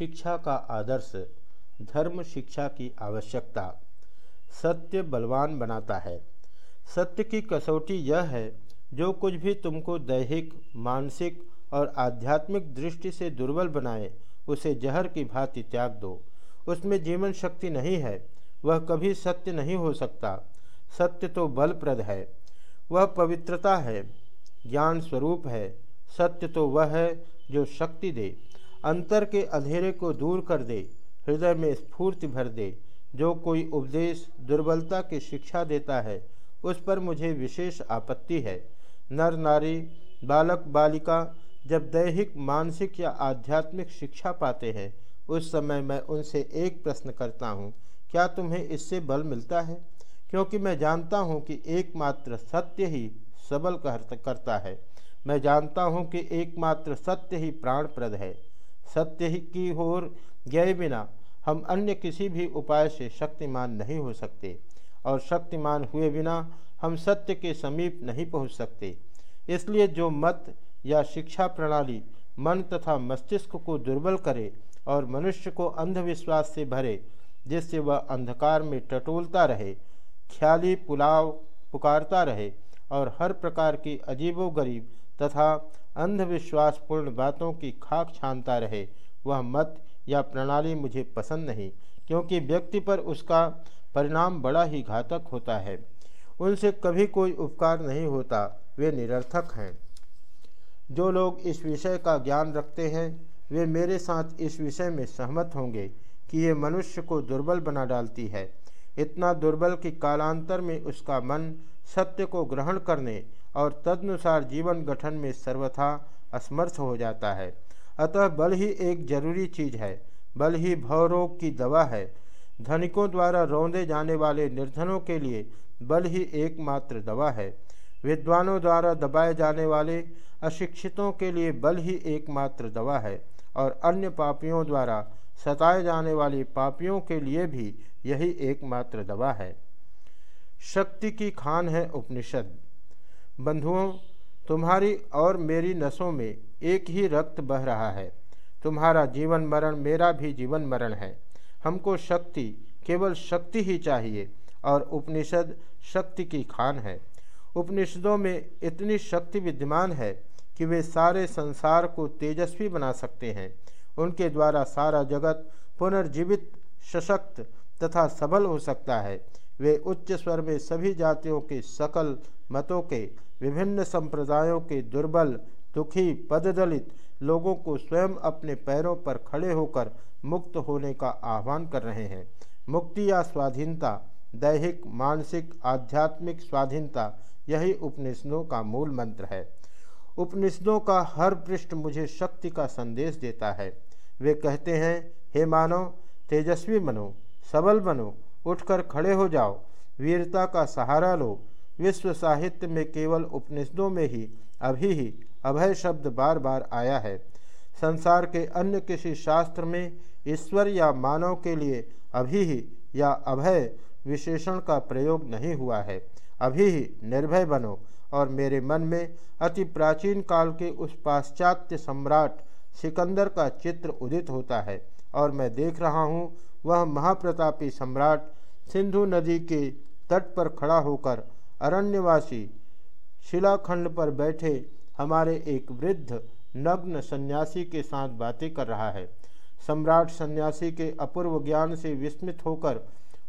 शिक्षा का आदर्श, धर्म शिक्षा की आवश्यकता सत्य बलवान बनाता है। सत्य की कसौटी यह है, जो कुछ भी तुमको दैहिक, मानसिक और आध्यात्मिक दृष्टि से दुर्बल बनाए, उसे जहर की भांति त्याग दो। उसमें जीवन शक्ति नहीं है, वह कभी सत्य नहीं हो सकता। सत्य तो बलप्रद है, वह पवित्रता है, ज्ञान स्वरूप है। सत्य तो वह है, जो शक्ति दे। अंतर के अंधेरे को दूर कर दे, हृदय में स्फूर्ति भर दे। जो कोई उपदेश दुर्बलता की शिक्षा देता है, उस पर मुझे विशेष आपत्ति है। नर नारी, बालक, बालिका जब दैहिक, मानसिक या आध्यात्मिक शिक्षा पाते हैं, उस समय मैं उनसे एक प्रश्न करता हूँ, क्या तुम्हें इससे बल मिलता है? क्योंकि मैं जानता हूँ कि एकमात्र सत्य ही सबल करता है। मैं जानता हूँ कि एकमात्र सत्य ही प्राणप्रद है। सत्य ही की ओर गए बिना हम अन्य किसी भी उपाय से शक्तिमान नहीं हो सकते और शक्तिमान हुए बिना हम सत्य के समीप नहीं पहुँच सकते। इसलिए जो मत या शिक्षा प्रणाली मन तथा मस्तिष्क को दुर्बल करे और मनुष्य को अंधविश्वास से भरे, जिससे वह अंधकार में टटोलता रहे, ख्याली पुलाव पुकारता रहे और हर प्रकार की अजीबोगरीब तथा अंधविश्वासपूर्ण बातों की खाक छानता रहे, वह मत या प्रणाली मुझे पसंद नहीं, क्योंकि व्यक्ति पर उसका परिणाम बड़ा ही घातक होता है। उनसे कभी कोई उपकार नहीं होता, वे निरर्थक हैं। जो लोग इस विषय का ज्ञान रखते हैं, वे मेरे साथ इस विषय में सहमत होंगे कि ये मनुष्य को दुर्बल बना डालती है। इतना दुर्बल कि कालांतर में उसका मन सत्य को ग्रहण करने और तदनुसार जीवन गठन में सर्वथा असमर्थ हो जाता है। अतः बल ही एक ज़रूरी चीज़ है, बल ही भवरोग की दवा है। धनिकों द्वारा रौंदे जाने वाले निर्धनों के लिए बल ही एकमात्र दवा है। विद्वानों द्वारा दबाए जाने वाले अशिक्षितों के लिए बल ही एकमात्र दवा है और अन्य पापियों द्वारा सताए जाने वाले पापियों के लिए भी यही एकमात्र दवा है। शक्ति की खान है उपनिषद। बंधुओं, तुम्हारी और मेरी नसों में एक ही रक्त बह रहा है। तुम्हारा जीवन मरण मेरा भी जीवन मरण है। हमको शक्ति, केवल शक्ति ही चाहिए, और उपनिषद शक्ति की खान है। उपनिषदों में इतनी शक्ति विद्यमान है कि वे सारे संसार को तेजस्वी बना सकते हैं। उनके द्वारा सारा जगत पुनर्जीवित, सशक्त तथा सबल हो सकता है। वे उच्च स्वर में सभी जातियों के सकल मतों के विभिन्न संप्रदायों के दुर्बल, दुखी, पददलित लोगों को स्वयं अपने पैरों पर खड़े होकर मुक्त होने का आह्वान कर रहे हैं। मुक्ति या स्वाधीनता, दैहिक, मानसिक, आध्यात्मिक स्वाधीनता, यही उपनिषदों का मूल मंत्र है। उपनिषदों का हर पृष्ठ मुझे शक्ति का संदेश देता है। वे कहते हैं, हे मानो तेजस्वी बनो सबल बनो उठकर खड़े हो जाओ। वीरता का सहारा लो। विश्व साहित्य में केवल उपनिषदों में ही, अभी ही अभय शब्द बार बार आया है। संसार के अन्य किसी शास्त्र में ईश्वर या मानव के लिए अभी ही या अभय विशेषण का प्रयोग नहीं हुआ है। अभी ही निर्भय बनो और मेरे मन में अति प्राचीन काल के उस पाश्चात्य सम्राट सिकंदर का चित्र उदित होता है और मैं देख रहा हूँ वह महाप्रतापी सम्राट सिंधु नदी के तट पर खड़ा होकर अरण्यवासी शिलाखंड पर बैठे हमारे एक वृद्ध नग्न सन्यासी के साथ बातें कर रहा है। सम्राट सन्यासी के अपूर्व ज्ञान से विस्मित होकर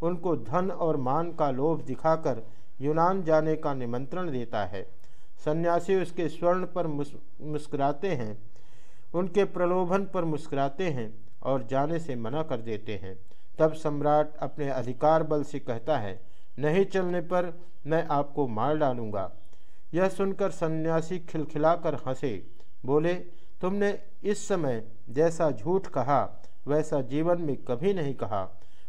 उनको धन और मान का लोभ दिखाकर यूनान जाने का निमंत्रण देता है। सन्यासी उसके स्वर्ण पर मुस्कुराते हैं, उनके प्रलोभन पर मुस्कुराते हैं और जाने से मना कर देते हैं। तब सम्राट अपने अधिकार बल से कहता है, नहीं चलने पर मैं आपको मार डालूँगा। यह सुनकर सन्यासी खिलखिलाकर हंसे। बोले, तुमने इस समय जैसा झूठ कहा, वैसा जीवन में कभी नहीं कहा।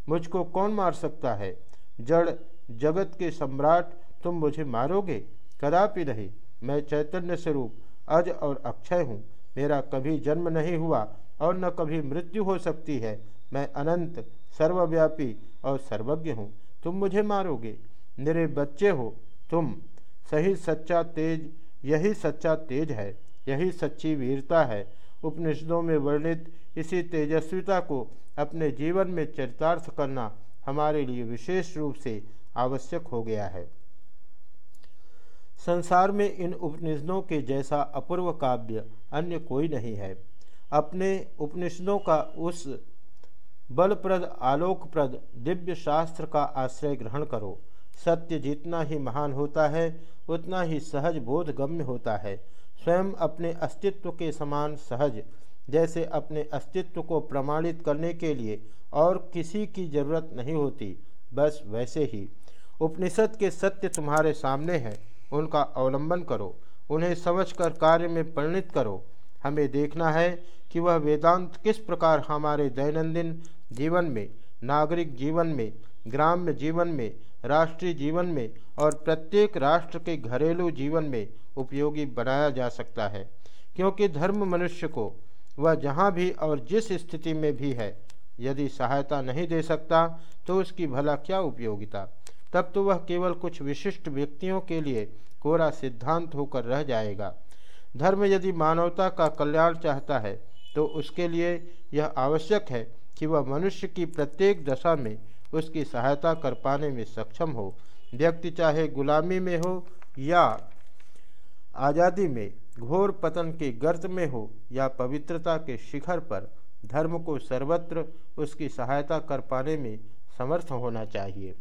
मुझको कौन मार सकता है? जड़ जगत के सम्राट तुम मुझे मारोगे? कदापि नहीं। मैं चैतन्य स्वरूप, अज और अक्षय हूँ। मेरा कभी जन्म नहीं हुआ। और न कभी मृत्यु हो सकती है। मैं अनंत, सर्वव्यापी और सर्वज्ञ हूँ। तुम मुझे मारोगे। मेरे बच्चे हो तुम। सही सच्चा तेज, यही सच्चा तेज है। यही सच्ची वीरता है। उपनिषदों में वर्णित इसी तेजस्विता को अपने जीवन में चरितार्थ करना हमारे लिए विशेष रूप से आवश्यक हो गया है। संसार में इन उपनिषदों के जैसा अपूर्व काव्य अन्य कोई नहीं है। अपने उपनिषदों का उस बलप्रद, आलोकप्रद दिव्य शास्त्र का आश्रय ग्रहण करो। सत्य जितना ही महान होता है, उतना ही सहज बोधगम्य होता है। स्वयं अपने अस्तित्व के समान सहज, जैसे अपने अस्तित्व को प्रमाणित करने के लिए और किसी की ज़रूरत नहीं होती, बस वैसे ही। उपनिषद के सत्य तुम्हारे सामने हैं, उनका अवलंबन करो, उन्हें समझकर कार्य में परिणित करो। हमें देखना है कि वह वेदांत किस प्रकार हमारे दैनंदिन जीवन में, नागरिक जीवन में, ग्राम्य जीवन में, राष्ट्रीय जीवन में और प्रत्येक राष्ट्र के घरेलू जीवन में उपयोगी बनाया जा सकता है। क्योंकि धर्म मनुष्य को वह जहाँ भी और जिस स्थिति में भी है, यदि सहायता नहीं दे सकता तो उसकी भला क्या उपयोगिता? तब तो वह केवल कुछ विशिष्ट व्यक्तियों के लिए कोरा सिद्धांत होकर रह जाएगा। धर्म यदि मानवता का कल्याण चाहता है तो उसके लिए यह आवश्यक है कि वह मनुष्य की प्रत्येक दशा में उसकी सहायता कर पाने में सक्षम हो। व्यक्ति चाहे गुलामी में हो या आज़ादी में, घोर पतन के गर्त में हो या पवित्रता के शिखर पर, धर्म को सर्वत्र उसकी सहायता कर पाने में समर्थ होना चाहिए।